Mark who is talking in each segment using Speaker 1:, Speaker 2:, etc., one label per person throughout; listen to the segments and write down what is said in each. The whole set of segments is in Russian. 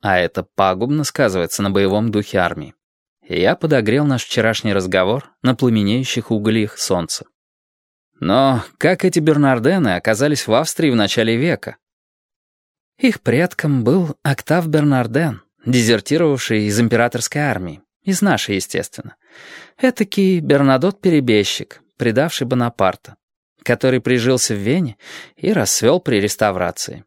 Speaker 1: а это пагубно сказывается на боевом духе армии. Я подогрел наш вчерашний разговор на пламенеющих угольях солнца. Но как эти Бернардены оказались в Австрии в начале века? Их предком был Октав Бернарден, дезертировавший из императорской армии. Из нашей, естественно. Этакий Бернадот-перебежчик, предавший Бонапарта, который прижился в Вене и расцвел при реставрации.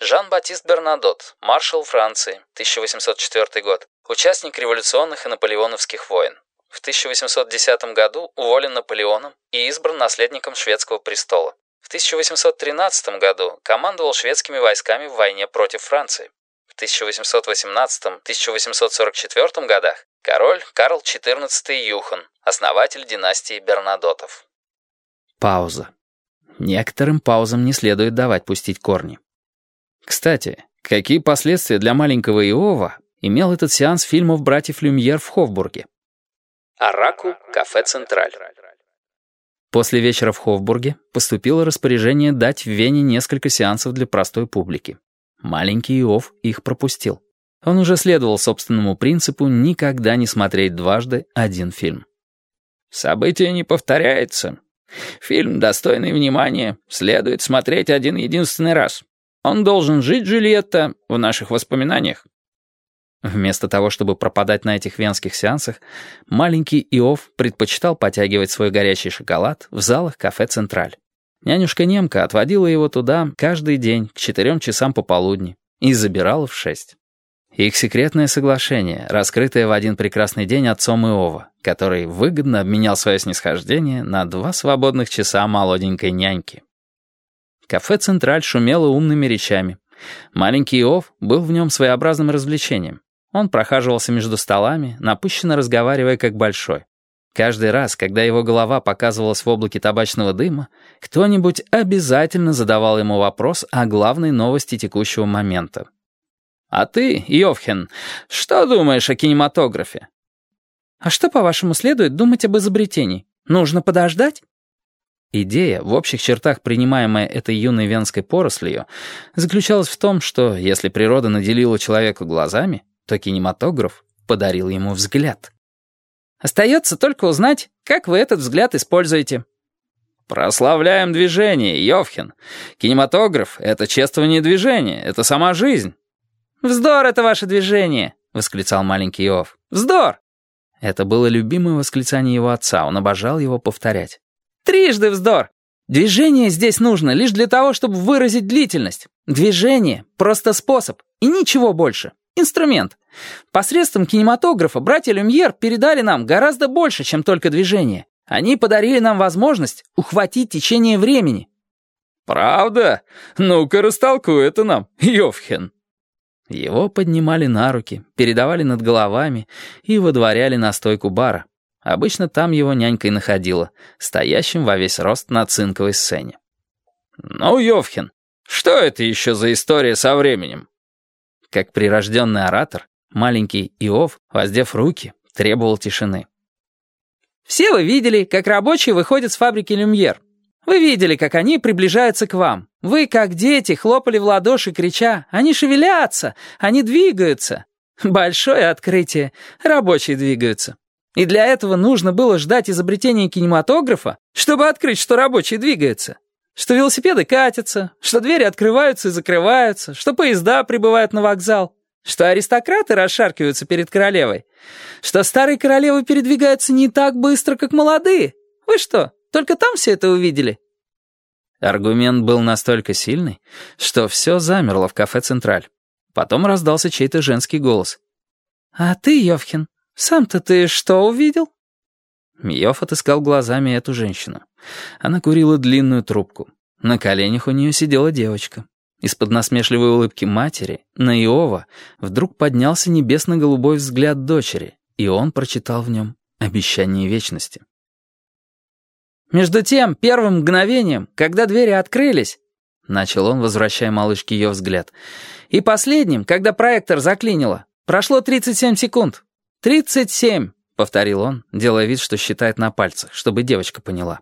Speaker 1: Жан-Батист Бернадот, маршал Франции, 1804 год, участник революционных и наполеоновских войн. В 1810 году уволен Наполеоном и избран наследником шведского престола. В 1813 году командовал шведскими войсками в войне против Франции. В 1818-1844 годах король Карл XIV Юхан, основатель династии Бернадотов. Пауза. Некоторым паузам не следует давать пустить корни. Кстати, какие последствия для маленького Иова имел этот сеанс фильмов братьев Люмьер в Хофбурге? Араку, кафе «Централь». После вечера в Хофбурге поступило распоряжение дать в Вене несколько сеансов для простой публики. Маленький Иов их пропустил. Он уже следовал собственному принципу никогда не смотреть дважды один фильм. «Событие не повторяется. Фильм, достойный внимания, следует смотреть один единственный раз. Он должен жить, Джульетта, в наших воспоминаниях». Вместо того, чтобы пропадать на этих венских сеансах, маленький Иов предпочитал потягивать свой горячий шоколад в залах кафе «Централь». Нянюшка Немка отводила его туда каждый день к четырем часам пополудни и забирала в шесть. Их секретное соглашение, раскрытое в один прекрасный день отцом Иова, который выгодно обменял свое снисхождение на два свободных часа молоденькой няньки. Кафе «Централь» шумело умными речами. Маленький Иов был в нем своеобразным развлечением. Он прохаживался между столами, напыщенно разговаривая как большой. Каждый раз, когда его голова показывалась в облаке табачного дыма, кто-нибудь обязательно задавал ему вопрос о главной новости текущего момента. «А ты, Йовхен, что думаешь о кинематографе?» «А что, по-вашему, следует думать об изобретении? Нужно подождать?» Идея, в общих чертах принимаемая этой юной венской порослью, заключалась в том, что если природа наделила человека глазами, то кинематограф подарил ему взгляд. Остается только узнать, как вы этот взгляд используете. Прославляем движение, Йовхин. Кинематограф — это чествование движения, это сама жизнь. «Вздор это ваше движение!» — восклицал маленький Иов. «Вздор!» Это было любимое восклицание его отца, он обожал его повторять. Трижды вздор. Движение здесь нужно лишь для того, чтобы выразить длительность. Движение — просто способ, и ничего больше. Инструмент. Посредством кинематографа братья Люмьер передали нам гораздо больше, чем только движение. Они подарили нам возможность ухватить течение времени. «Правда? Ну-ка, растолкуй это нам, Йовхен». Его поднимали на руки, передавали над головами и выдворяли на стойку бара. Обычно там его нянькой находила, стоящим во весь рост на цинковой сцене. «Ну, Йовхин, что это еще за история со временем?» Как прирожденный оратор, маленький Иов, воздев руки, требовал тишины. «Все вы видели, как рабочие выходят с фабрики «Люмьер». Вы видели, как они приближаются к вам. Вы, как дети, хлопали в ладоши, крича «Они шевелятся! Они двигаются!» Большое открытие. Рабочие двигаются. И для этого нужно было ждать изобретения кинематографа, чтобы открыть, что рабочие двигаются. Что велосипеды катятся, что двери открываются и закрываются, что поезда прибывают на вокзал, что аристократы расшаркиваются перед королевой, что старые королевы передвигаются не так быстро, как молодые. Вы что, только там все это увидели?» Аргумент был настолько сильный, что все замерло в кафе «Централь». Потом раздался чей-то женский голос. «А ты, Йовхин, сам-то ты что увидел?» Йов отыскал глазами эту женщину. Она курила длинную трубку. На коленях у нее сидела девочка. Из-под насмешливой улыбки матери на Иова вдруг поднялся небесно-голубой взгляд дочери, и он прочитал в нем обещание вечности. «Между тем, первым мгновением, когда двери открылись, — начал он, возвращая малышке ее взгляд, — и последним, когда проектор заклинило, прошло 37 секунд. 37! — повторил он, делая вид, что считает на пальцах, чтобы девочка поняла.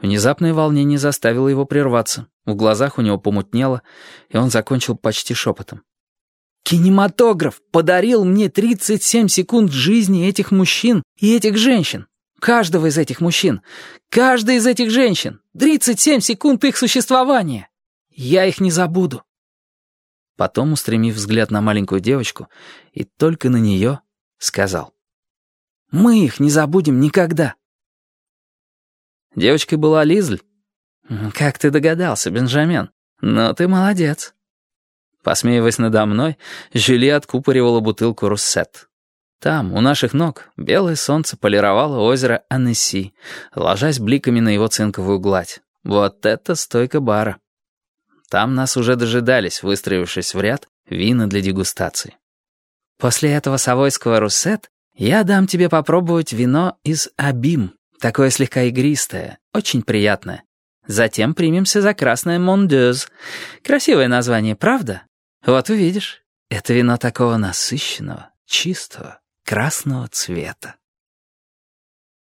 Speaker 1: Внезапное волнение заставило его прерваться. В глазах у него помутнело, и он закончил почти шепотом.
Speaker 2: Кинематограф подарил мне 37 секунд жизни этих мужчин и этих женщин. Каждого из этих мужчин. Каждой из этих женщин. 37 секунд их существования. Я их не забуду.
Speaker 1: Потом, устремив взгляд на маленькую девочку, и только на нее, сказал.
Speaker 2: «Мы их не забудем никогда».
Speaker 1: Девочкой была Лизль. «Как ты догадался, Бенджамин? Ну, ты молодец». Посмеиваясь надо мной, Жюли откупоривала бутылку «Руссет». Там, у наших ног, белое солнце полировало озеро Аннесси, ложась бликами на его цинковую гладь. Вот это стойка бара. Там нас уже дожидались, выстроившись в ряд, вина для дегустации.
Speaker 2: «После этого совойского руссет я дам тебе попробовать вино из Абим, такое слегка игристое, очень приятное. Затем примемся за красное Мондёз. Красивое название, правда? Вот увидишь, это вино такого насыщенного, чистого, красного цвета.